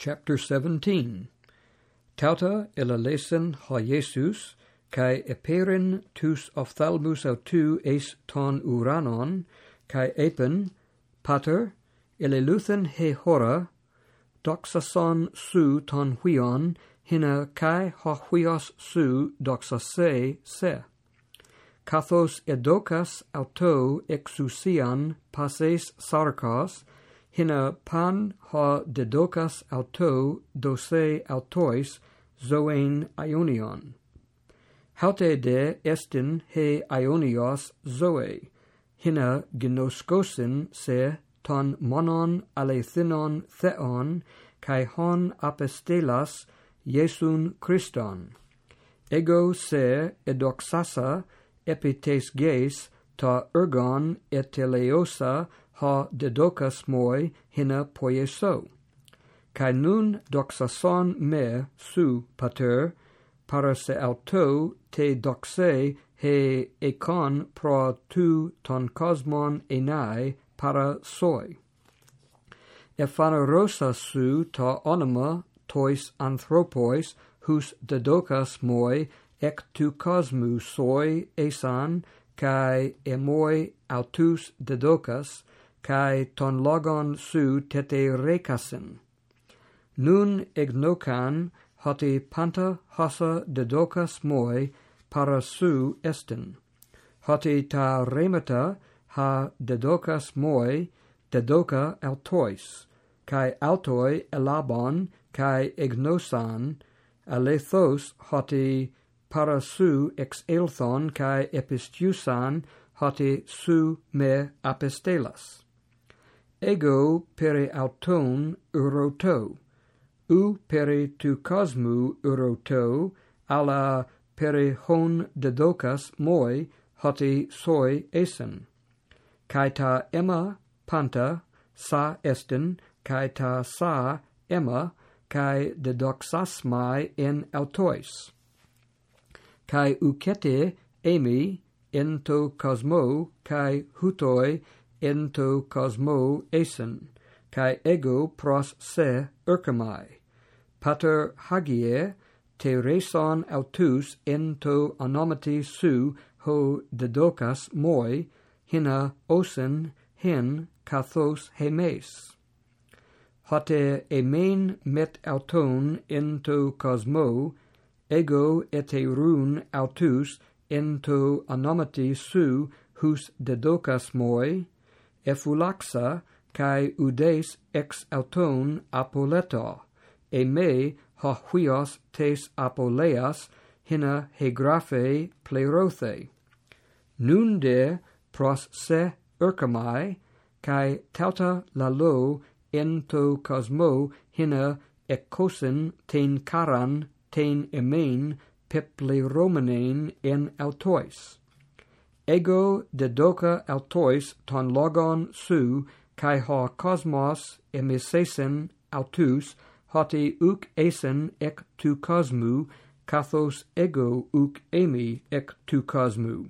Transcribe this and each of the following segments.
chapter 17 Tauta elalesen ha Jesus kai eperin tus ophthalmus autu es ton uranon kai epen pater eleluthen he hora doxason su ton huion hina kai ha huios su doxase se. Kathos edokas auto exusian pases sarkos hina pan ha dedokas auto dose autois zoein ionion. Haute de estin he ionios zoe, hina gnoskosin se ton monon alethinon theon, kai hon apestelas Iesun Christon. Ego se edoxasa epites geis ta ergon eteleosa ha dedocas moi hina poieso. Cae nun doxason me su pater, parase auto te doxe he econ pro tu ton cosmon enai para soi. Ephanerosa su ta onoma tois anthropois, hus dedocas moi ec tu cosmu soi esan, kai emoi autus dedokas kai ton logon su tete rekasen. Nun egnokan hoti panta hosa dedokas moi para su estin hoti ta remata ha dedokas moi dedoca altois, kai altoi elabon kai egnosan alethos hoti parasu ex elthon kai epistiusan hoti su me apestelas ego peri auton uroto u peri tu cosmu uroto ala peri hon dedokas moi hoti soi esen. Kai ta emma panta sa esten, kai ta sa emma kai dedoxas mai en autois kai ukete emi ento cosmo kai hutoi ento cosmo esen kai ego pros se urkamai pater hagie te reson autus ento onomati su ho dedocas moi hina osen hen kathos hemes. Hote emen met auton ento cosmo ego eteirun autus ento anomati su hus dedocas moi, effulaxa, kai udes ex auton apoleto, e me hohuios tes apoleas hina hegraphe plerothe. Nunde pros se ercamai, kai tauta lalo ento cosmo hina ecosin ten caran ten emein peple Romanein en autois. Ego dedoca autois ton logon su, kai ha cosmos emisesen autus, hoti uc esen ec tu cosmu, kathos ego uc emi ec tu cosmu.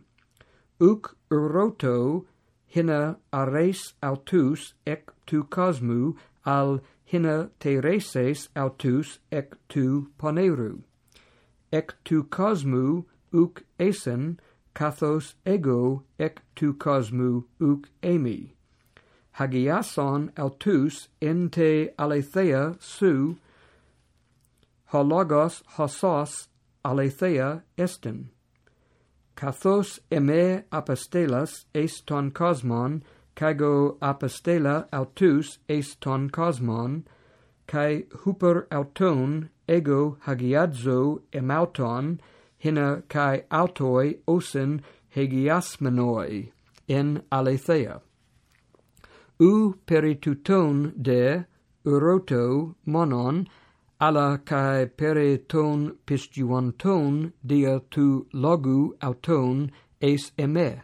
Uc uroto hina ares autus ec tu cosmu al hina tereses autus ec tu poneru. Ec tu cosmu uc esen, kathos ego ec tu cosmu uc emi. Hagiason autus ente aletheia su, hologos hosos aletheia estin. Kathos eme apostelas est ton cosmon, cago apostela autus est ton cosmon, cae huper auton ego hagiadzo emauton, hina cae autoi osin hegiasmenoi in aletheia. U perituton de uroto monon alla cae periton pistuanton dia tu logu auton es eme.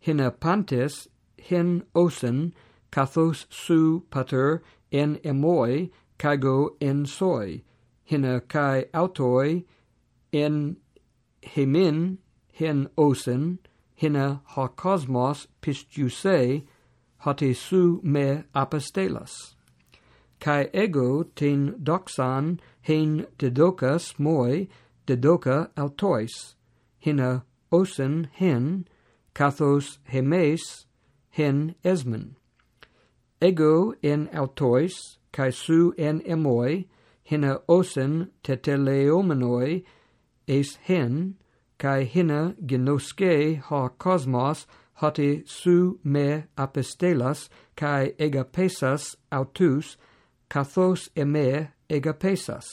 Hina pantes hin osen, kathos su pater en emoi, kago en soi, hina kai autoi, en hemin, hin osen, hina ha cosmos pistuse, hate su me apostelas. Kai ego ten doxan, hen dedocas moi, dedoca autois, hina osen hen, kathos hemes, hen esmen. Ego en autois, kai su en emoi, hina osen teteleomenoi, eis hen, kai hina genoske ha cosmos hoti su me apestelas, kai egapesas autus, kathos eme egapesas.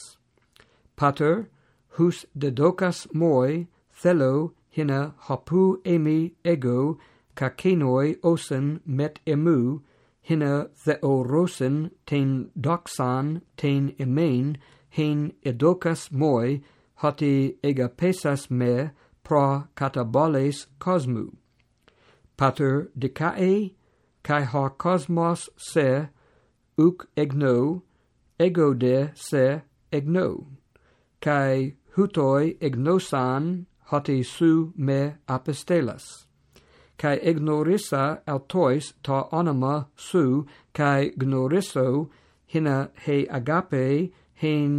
Pater, hus dedocas moi, thelo hina hopu emi ego, kakenoi osen met emu, hina theorosen ten doxan ten emein, hen edokas moi, hoti egapesas me pra kataboles cosmu. Pater dicae, kai ha cosmos se, uk egno, ego de se egno, kai hutoi egnosan hoti su me apostelas kai ignorissa autois ta anima su kai gnorisso hina he agape hen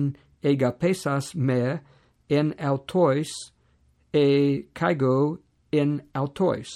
egapesas me en autois e kaigo in autois